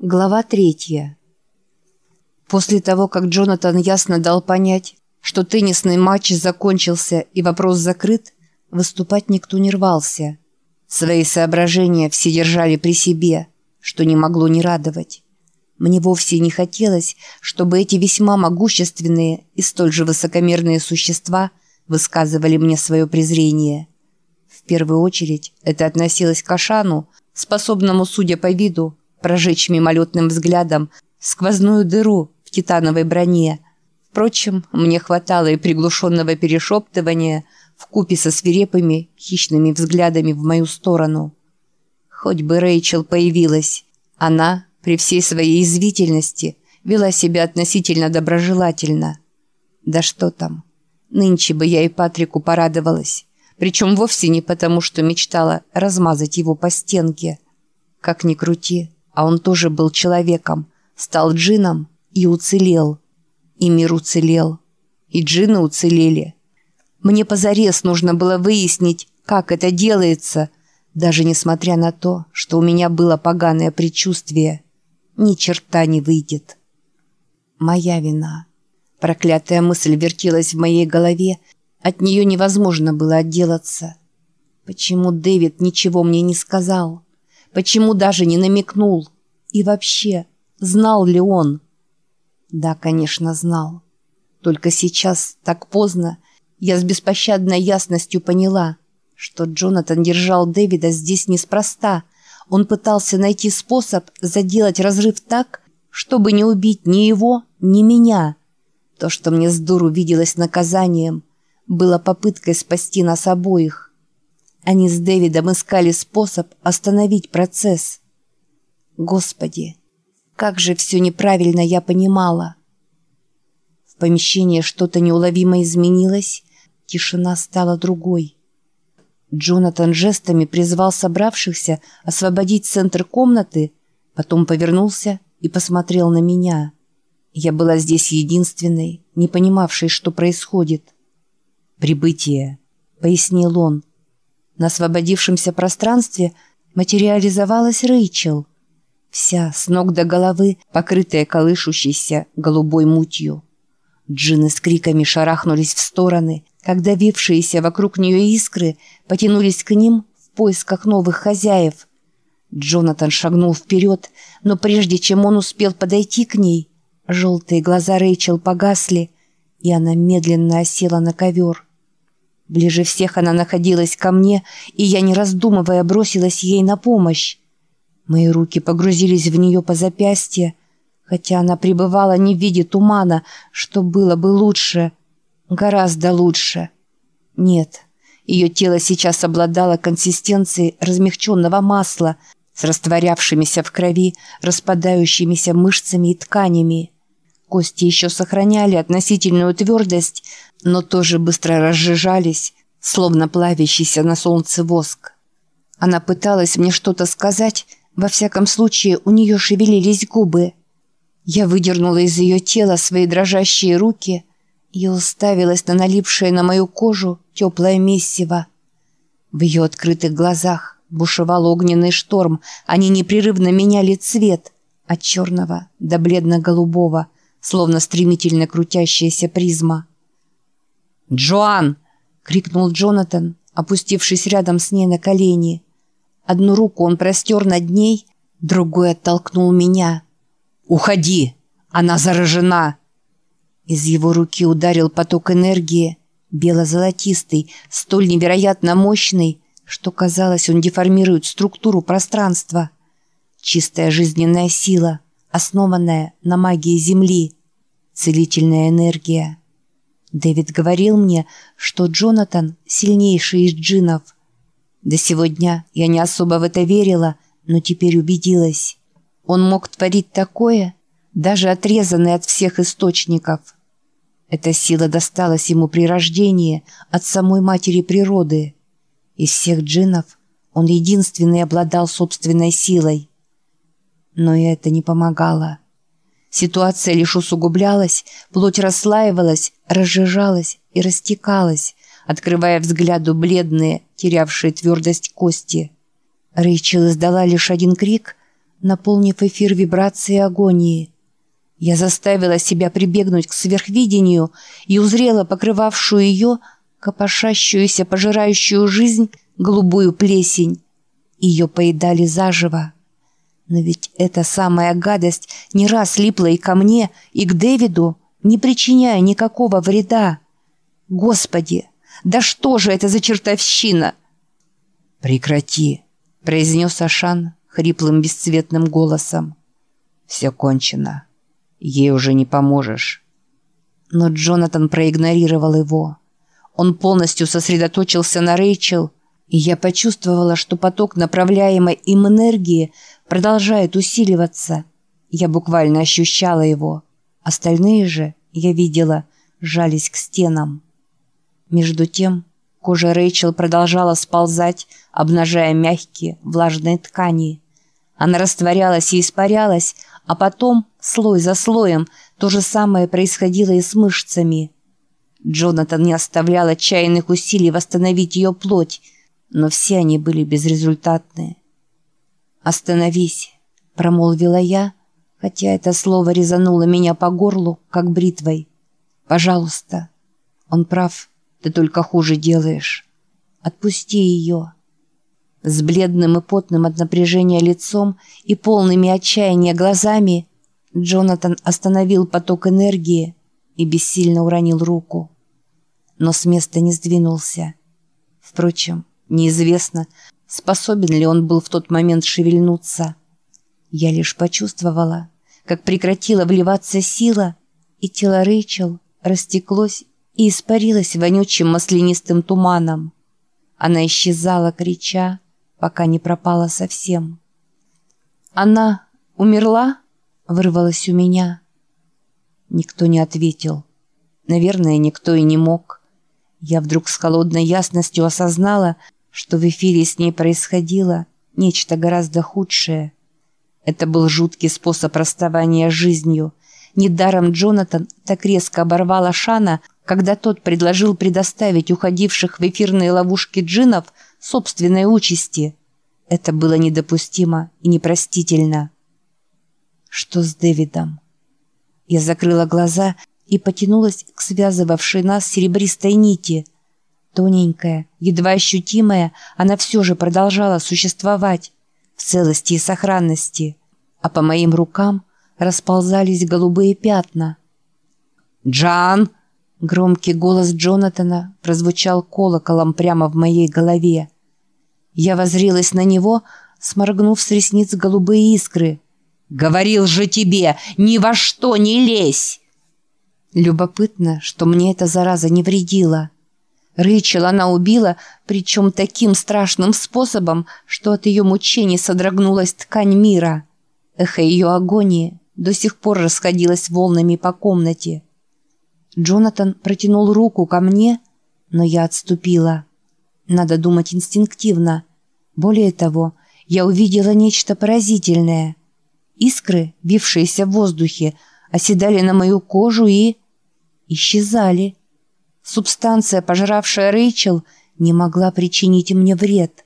Глава третья. После того, как Джонатан ясно дал понять, что теннисный матч закончился и вопрос закрыт, выступать никто не рвался. Свои соображения все держали при себе, что не могло не радовать. Мне вовсе не хотелось, чтобы эти весьма могущественные и столь же высокомерные существа высказывали мне свое презрение. В первую очередь это относилось к Ашану, способному, судя по виду, прожечь мимолетным взглядом сквозную дыру в титановой броне. Впрочем, мне хватало и приглушенного перешептывания в купе со свирепыми, хищными взглядами в мою сторону. Хоть бы Рэйчел появилась, она, при всей своей извительности, вела себя относительно доброжелательно. Да что там, нынче бы я и Патрику порадовалась, причем вовсе не потому, что мечтала размазать его по стенке. Как ни крути, а он тоже был человеком, стал джином и уцелел. И мир уцелел. И джины уцелели. Мне позарез нужно было выяснить, как это делается, даже несмотря на то, что у меня было поганое предчувствие. Ни черта не выйдет. Моя вина. Проклятая мысль вертелась в моей голове, от нее невозможно было отделаться. Почему Дэвид ничего мне не сказал? Почему даже не намекнул? И вообще, знал ли он? Да, конечно, знал. Только сейчас, так поздно, я с беспощадной ясностью поняла, что Джонатан держал Дэвида здесь неспроста. Он пытался найти способ заделать разрыв так, чтобы не убить ни его, ни меня. То, что мне с дуру виделось наказанием, было попыткой спасти нас обоих. Они с Дэвидом искали способ остановить процесс. Господи, как же все неправильно я понимала. В помещении что-то неуловимо изменилось, тишина стала другой. Джонатан жестами призвал собравшихся освободить центр комнаты, потом повернулся и посмотрел на меня. Я была здесь единственной, не понимавшей, что происходит. «Прибытие», — пояснил он. На освободившемся пространстве материализовалась Рэйчел, вся с ног до головы, покрытая колышущейся голубой мутью. Джины с криками шарахнулись в стороны, когда вившиеся вокруг нее искры потянулись к ним в поисках новых хозяев. Джонатан шагнул вперед, но прежде чем он успел подойти к ней, желтые глаза Рэйчел погасли, и она медленно осела на ковер. Ближе всех она находилась ко мне, и я, не раздумывая, бросилась ей на помощь. Мои руки погрузились в нее по запястье, хотя она пребывала не в виде тумана, что было бы лучше, гораздо лучше. Нет, ее тело сейчас обладало консистенцией размягченного масла с растворявшимися в крови, распадающимися мышцами и тканями. Кости еще сохраняли относительную твердость, но тоже быстро разжижались, словно плавящийся на солнце воск. Она пыталась мне что-то сказать, во всяком случае у нее шевелились губы. Я выдернула из ее тела свои дрожащие руки и уставилась на налипшее на мою кожу теплое месиво. В ее открытых глазах бушевал огненный шторм, они непрерывно меняли цвет от черного до бледно-голубого, словно стремительно крутящаяся призма. «Джоан!» — крикнул Джонатан, опустившись рядом с ней на колени. Одну руку он простер над ней, другой оттолкнул меня. «Уходи! Она заражена!» Из его руки ударил поток энергии, бело-золотистый, столь невероятно мощный, что казалось, он деформирует структуру пространства. Чистая жизненная сила, основанная на магии Земли, целительная энергия. Дэвид говорил мне, что Джонатан сильнейший из джинов. До сегодня я не особо в это верила, но теперь убедилась. Он мог творить такое, даже отрезанный от всех источников. Эта сила досталась ему при рождении от самой матери природы. Из всех джинов он единственный обладал собственной силой. Но и это не помогало. Ситуация лишь усугублялась, плоть расслаивалась, разжижалась и растекалась, открывая взгляду бледные, терявшие твердость кости. Рэйчел издала лишь один крик, наполнив эфир вибрации агонии. Я заставила себя прибегнуть к сверхвидению и узрела покрывавшую ее, копошащуюся, пожирающую жизнь, голубую плесень. Ее поедали заживо. Но ведь эта самая гадость не раз липла и ко мне, и к Дэвиду, не причиняя никакого вреда. Господи, да что же это за чертовщина? «Прекрати», — произнес Ашан хриплым бесцветным голосом. «Все кончено. Ей уже не поможешь». Но Джонатан проигнорировал его. Он полностью сосредоточился на Рэйчел, и я почувствовала, что поток направляемой им энергии продолжает усиливаться. Я буквально ощущала его. Остальные же, я видела, жались к стенам. Между тем, кожа Рэйчел продолжала сползать, обнажая мягкие, влажные ткани. Она растворялась и испарялась, а потом, слой за слоем, то же самое происходило и с мышцами. Джонатан не оставлял отчаянных усилий восстановить ее плоть, но все они были безрезультатны. «Остановись», — промолвила я, хотя это слово резануло меня по горлу, как бритвой. «Пожалуйста». Он прав, ты только хуже делаешь. Отпусти ее. С бледным и потным от напряжения лицом и полными отчаяния глазами Джонатан остановил поток энергии и бессильно уронил руку. Но с места не сдвинулся. Впрочем, неизвестно, способен ли он был в тот момент шевельнуться. Я лишь почувствовала, как прекратила вливаться сила, и тело Рэйчел растеклось и испарилась вонючим маслянистым туманом. Она исчезала, крича, пока не пропала совсем. «Она умерла?» — вырвалась у меня. Никто не ответил. Наверное, никто и не мог. Я вдруг с холодной ясностью осознала, что в эфире с ней происходило нечто гораздо худшее. Это был жуткий способ расставания с жизнью. Недаром Джонатан так резко оборвал Ашана, когда тот предложил предоставить уходивших в эфирные ловушки джинов собственной участи. Это было недопустимо и непростительно. Что с Дэвидом? Я закрыла глаза и потянулась к связывавшей нас серебристой нити. Тоненькая, едва ощутимая, она все же продолжала существовать в целости и сохранности, а по моим рукам расползались голубые пятна. «Джан!» Громкий голос Джонатана прозвучал колоколом прямо в моей голове. Я возрилась на него, сморгнув с ресниц голубые искры. «Говорил же тебе, ни во что не лезь!» Любопытно, что мне эта зараза не вредила. Рэйчел она убила, причем таким страшным способом, что от ее мучений содрогнулась ткань мира. Эхо ее агонии до сих пор расходилось волнами по комнате. Джонатан протянул руку ко мне, но я отступила. Надо думать инстинктивно. Более того, я увидела нечто поразительное. Искры, бившиеся в воздухе, оседали на мою кожу и... исчезали. Субстанция, пожравшая Рэйчел, не могла причинить мне вред.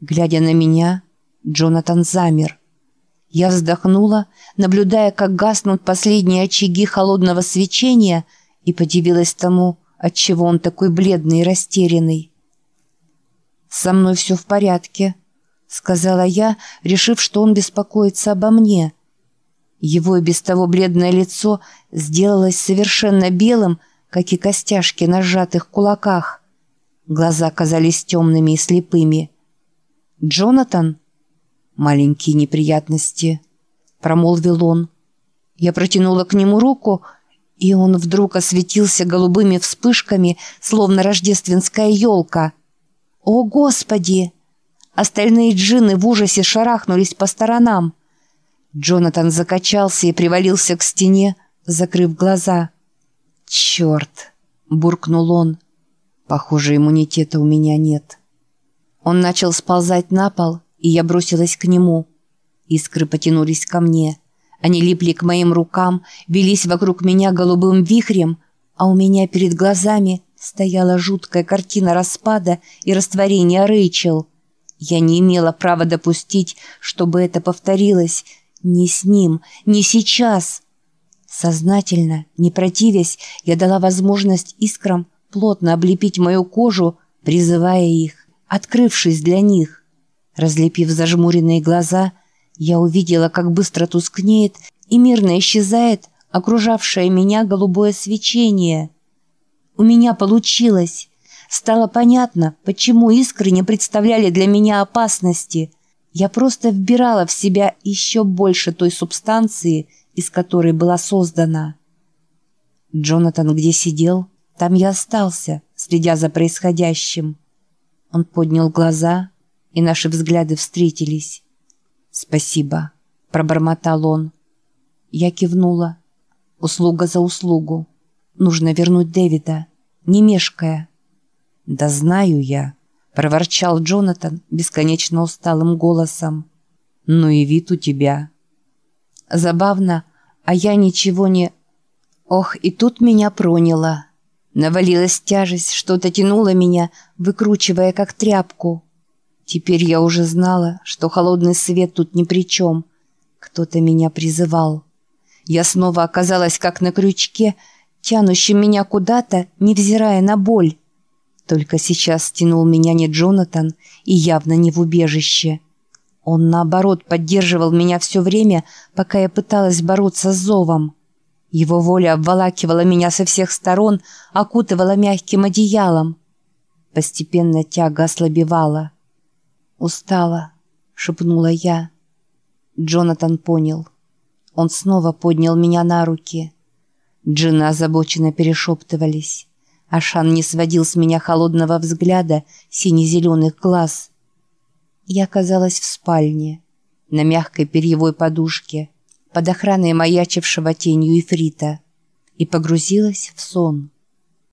Глядя на меня, Джонатан замер. Я вздохнула, наблюдая, как гаснут последние очаги холодного свечения, и подивилась тому, отчего он такой бледный и растерянный. «Со мной все в порядке», — сказала я, решив, что он беспокоится обо мне. Его и без того бледное лицо сделалось совершенно белым, как и костяшки на сжатых кулаках. Глаза казались темными и слепыми. «Джонатан?» «Маленькие неприятности», — промолвил он. Я протянула к нему руку, и он вдруг осветился голубыми вспышками, словно рождественская елка. «О, Господи!» Остальные джинны в ужасе шарахнулись по сторонам. Джонатан закачался и привалился к стене, закрыв глаза. «Черт!» — буркнул он. «Похоже, иммунитета у меня нет». Он начал сползать на пол, и я бросилась к нему. Искры потянулись ко мне. Они липли к моим рукам, велись вокруг меня голубым вихрем, а у меня перед глазами стояла жуткая картина распада и растворения Рэйчел. Я не имела права допустить, чтобы это повторилось. Ни с ним, ни сейчас. Сознательно, не противясь, я дала возможность искрам плотно облепить мою кожу, призывая их, открывшись для них. Разлепив зажмуренные глаза, я увидела, как быстро тускнеет и мирно исчезает окружавшее меня голубое свечение. У меня получилось. Стало понятно, почему искры не представляли для меня опасности. Я просто вбирала в себя еще больше той субстанции, из которой была создана. Джонатан где сидел, там я остался, следя за происходящим. Он поднял глаза, и наши взгляды встретились. «Спасибо», — пробормотал он. Я кивнула. Услуга за услугу. Нужно вернуть Дэвида, не мешкая. «Да знаю я», — проворчал Джонатан бесконечно усталым голосом. «Ну и вид у тебя». Забавно, а я ничего не... Ох, и тут меня проняло. Навалилась тяжесть, что-то тянуло меня, выкручивая как тряпку. Теперь я уже знала, что холодный свет тут ни при чем. Кто-то меня призывал. Я снова оказалась как на крючке, тянущем меня куда-то, невзирая на боль. Только сейчас стянул меня не Джонатан и явно не в убежище. Он, наоборот, поддерживал меня все время, пока я пыталась бороться с зовом. Его воля обволакивала меня со всех сторон, окутывала мягким одеялом. Постепенно тяга ослабевала. «Устала», — шепнула я. Джонатан понял. Он снова поднял меня на руки. Джины озабоченно перешептывались. Ашан не сводил с меня холодного взгляда сине-зеленых глаз. Я оказалась в спальне, на мягкой перьевой подушке, под охраной маячившего тенью ифрита, и погрузилась в сон.